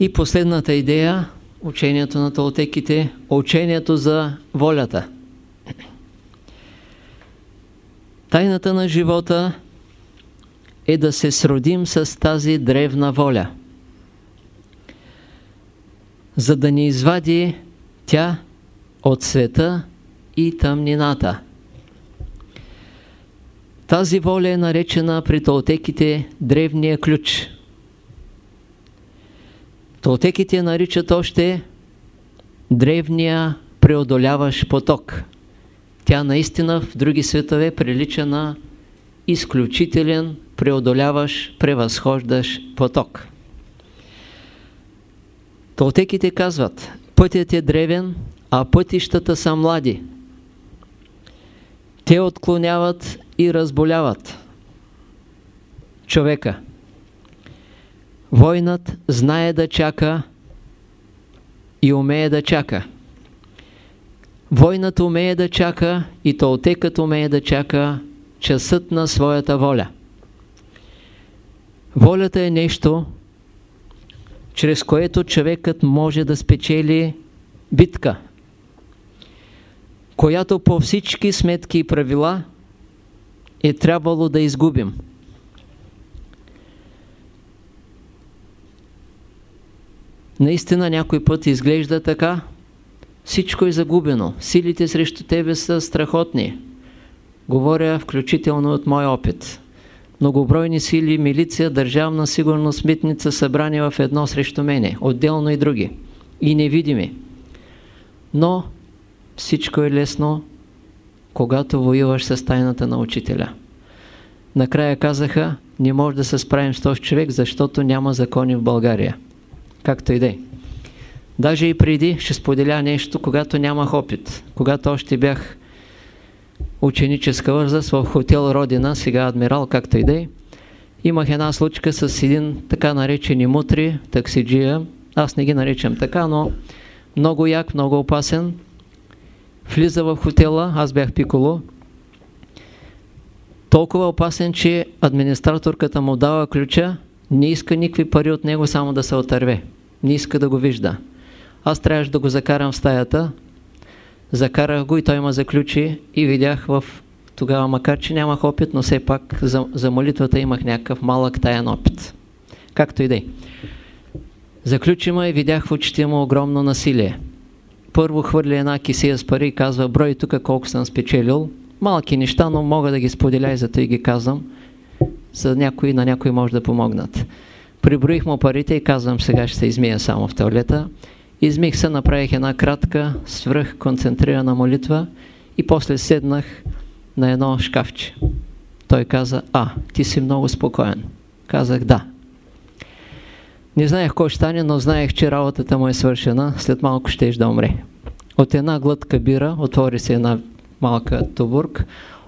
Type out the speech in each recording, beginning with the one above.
И последната идея, учението на толтеките, учението за волята. Тайната на живота е да се сродим с тази древна воля, за да ни извади тя от света и тъмнината. Тази воля е наречена при толтеките древния ключ. Толтеките наричат още древния преодоляващ поток. Тя наистина в други светове прилича на изключителен преодоляващ, превъзхождащ поток. Толтеките казват, пътят е древен, а пътищата са млади. Те отклоняват и разболяват човека. Войнат знае да чака и умее да чака. Войнат умее да чака и толтекът умее да чака часът на своята воля. Волята е нещо, чрез което човекът може да спечели битка, която по всички сметки и правила е трябвало да изгубим. Наистина някой път изглежда така, всичко е загубено, силите срещу тебе са страхотни. Говоря включително от мой опит. Многобройни сили, милиция, държавна сигурност, митница събрани в едно срещу мене, отделно и други. И невидими. Но всичко е лесно, когато воюваш с тайната на учителя. Накрая казаха, не може да се справим с този човек, защото няма закони в България. Както и да е. Даже и преди ще споделя нещо, когато нямах опит. Когато още бях ученическа възраст в хотел Родина, сега адмирал, както и да е, имах една случка с един така наречени мутри, таксиджия. Аз не ги наричам така, но много як, много опасен. Влиза в хотела, аз бях пиколо. Толкова опасен, че администраторката му дава ключа, не иска никакви пари от него, само да се отърве. Не иска да го вижда. Аз трябваше да го закарам в стаята, закарах го и той ме заключи и видях в тогава, макар че нямах опит, но все пак за, за молитвата имах някакъв малък таен опит. Както и да е. Заключи ме и видях в очите му огромно насилие. Първо хвърли една кисия с пари и казва, брой тук колко съм спечелил. Малки неща, но мога да ги споделя и зато и ги казвам. За някои, на някои може да помогнат. Приброих му парите и казвам, сега ще се измия само в туалета. Измих се, направих една кратка, свръх концентрирана молитва и после седнах на едно шкафче. Той каза, а, ти си много спокоен. Казах, да. Не знаех кой ще стане, но знаех, че работата му е свършена. След малко ще да умре. От една глътка бира, отвори се една малка тубург.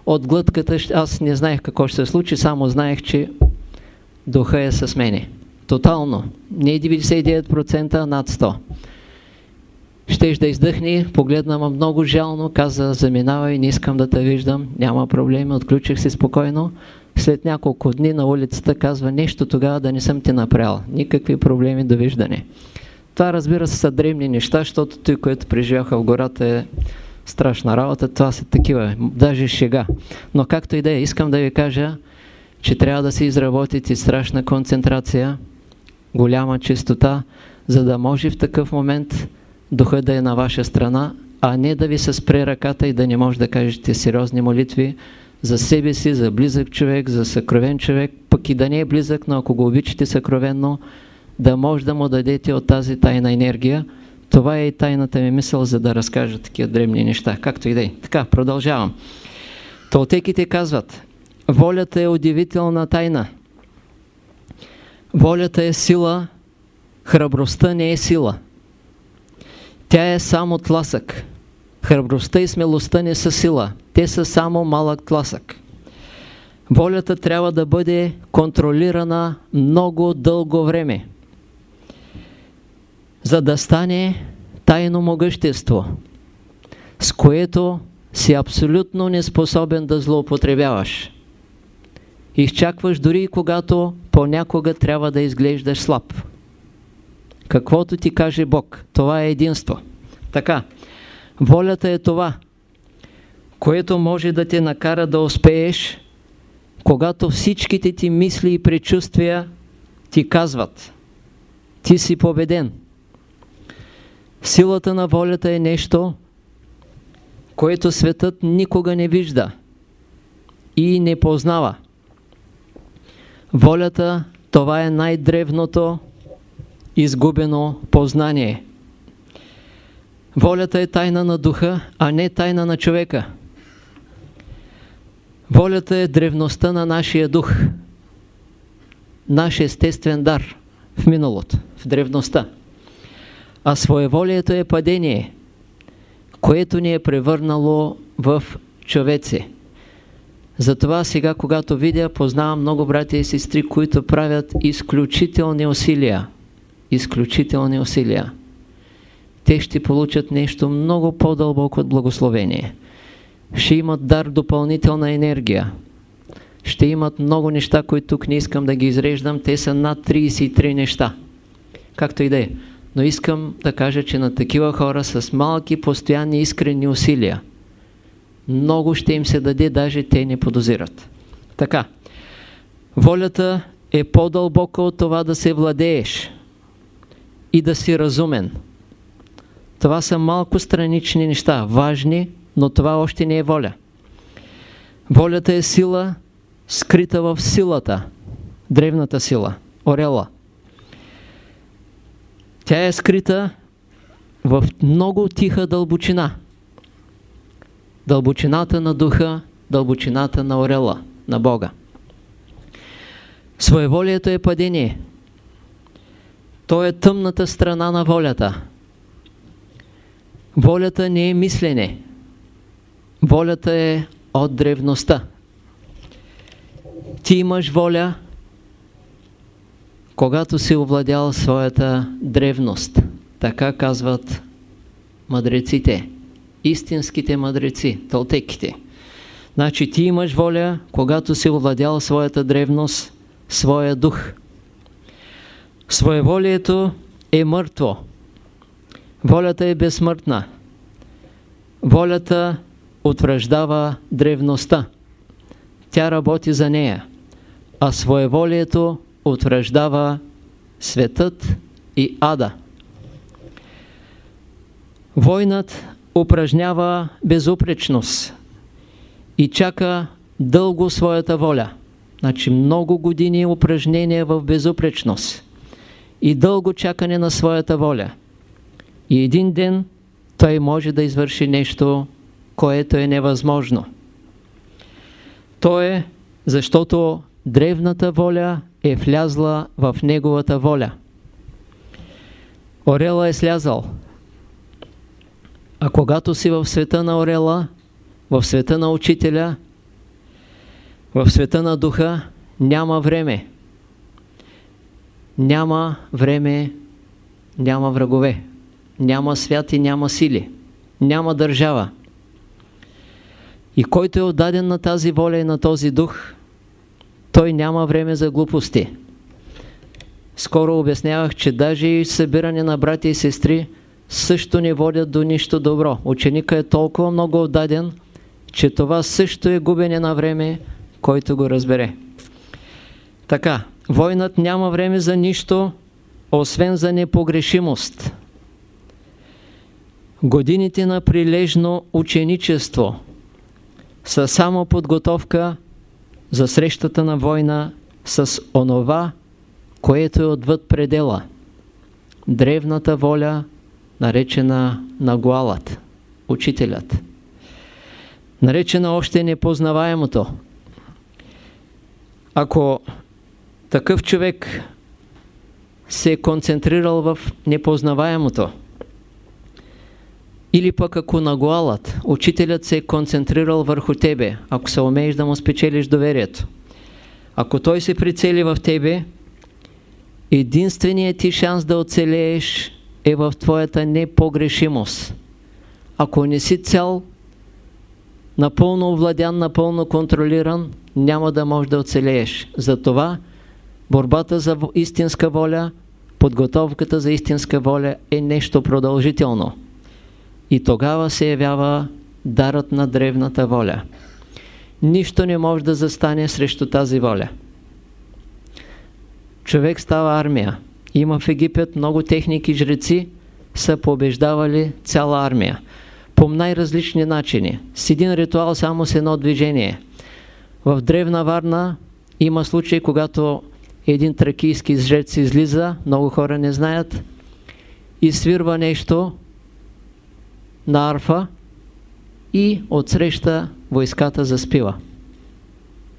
От глътката аз не знаех какво ще се случи, само знаех, че духа е с мене. Тотално. Не 99%, над 100%. Щеш да издъхне, погледна ме много жално, каза, заминавай, не искам да те виждам, няма проблеми, отключих се спокойно. След няколко дни на улицата казва нещо тогава да не съм ти направил. Никакви проблеми, довиждане. Това разбира се са древни неща, защото той, което преживяха в гората е страшна работа, това са такива, даже шега. Но както и да е, искам да ви кажа, че трябва да се изработите страшна концентрация, голяма чистота, за да може в такъв момент духът да е на ваша страна, а не да ви се спре ръката и да не може да кажете сериозни молитви за себе си, за близък човек, за съкровен човек, пък и да не е близък, но ако го обичате съкровенно, да може да му дадете от тази тайна енергия. Това е и тайната ми мисъл, за да разкажа такива древни неща, както и да е. Така, продължавам. Толтеките казват, волята е удивителна тайна. Волята е сила, храбростта не е сила. Тя е само тласък. Храбростта и смелостта не са сила. Те са само малък тласък. Волята трябва да бъде контролирана много дълго време, за да стане тайно могъщество, с което си абсолютно неспособен да злоупотребяваш. Изчакваш дори и когато понякога трябва да изглеждаш слаб. Каквото ти каже Бог, това е единство. Така, волята е това, което може да те накара да успееш, когато всичките ти мисли и предчувствия ти казват, ти си победен. Силата на волята е нещо, което светът никога не вижда и не познава. Волята, това е най-древното изгубено познание. Волята е тайна на духа, а не тайна на човека. Волята е древността на нашия дух, наш естествен дар в миналото, в древността. А своеволието е падение, което ни е превърнало в човеци. Затова сега, когато видя, познавам много братя и сестри, които правят изключителни усилия. Изключителни усилия. Те ще получат нещо много по-дълбоко от благословение. Ще имат дар допълнителна енергия. Ще имат много неща, които тук не искам да ги изреждам. Те са над 33 неща. Както и да е. Но искам да кажа, че на такива хора с малки, постоянни, искрени усилия много ще им се даде, даже те не подозират. Така, волята е по-дълбока от това да се владееш и да си разумен. Това са малко странични неща, важни, но това още не е воля. Волята е сила, скрита в силата, древната сила, орела. Тя е скрита в много тиха дълбочина дълбочината на духа, дълбочината на орела, на Бога. Своеволието е падение. То е тъмната страна на волята. Волята не е мислене. Волята е от древността. Ти имаш воля, когато си овладял своята древност. Така казват мъдреците истинските мъдреци, тълтеките. Значи ти имаш воля, когато си овладял своята древност, своя дух. Своеволието е мъртво. Волята е безсмъртна. Волята утвърждава древността. Тя работи за нея. А своеволието утвърждава светът и ада. Войнат упражнява безупречност и чака дълго своята воля. Значи много години упражнения в безупречност и дълго чакане на своята воля. И един ден той може да извърши нещо, което е невъзможно. То е, защото древната воля е влязла в неговата воля. Орела е слязал. А когато си в света на орела, в света на учителя, в света на духа, няма време. Няма време, няма врагове. Няма свят и няма сили. Няма държава. И който е отдаден на тази воля и на този дух, той няма време за глупости. Скоро обяснявах, че даже и събиране на брати и сестри също не водят до нищо добро. Ученика е толкова много отдаден, че това също е губене на време, който го разбере. Така, войнат няма време за нищо, освен за непогрешимост. Годините на прилежно ученичество са само подготовка за срещата на война с онова, което е отвъд предела. Древната воля наречена Нагуалът, учителят. Наречена още непознаваемото. Ако такъв човек се е концентрирал в непознаваемото, или пък ако нагуалът, учителят се е концентрирал върху тебе, ако се умееш да му спечелиш доверието, ако той се прицели в тебе, единственият ти шанс да оцелееш е в твоята непогрешимост. Ако не си цел, напълно овладян, напълно контролиран, няма да можеш да оцелееш. Затова борбата за истинска воля Подготовката за истинска воля е нещо продължително. И тогава се явява дарът на древната воля. Нищо не може да застане срещу тази воля. Човек става армия. Има в Египет много техники жреци, са побеждавали цяла армия. По най-различни начини. С един ритуал само с едно движение. В Древна Варна има случаи, когато един тракийски жрец излиза, много хора не знаят, и свирва нещо на арфа и отсреща войската заспива.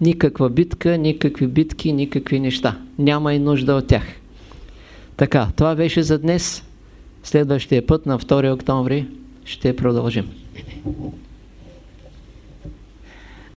Никаква битка, никакви битки, никакви неща. Няма и нужда от тях. Така, това беше за днес. Следващия път, на 2 октомври, ще продължим.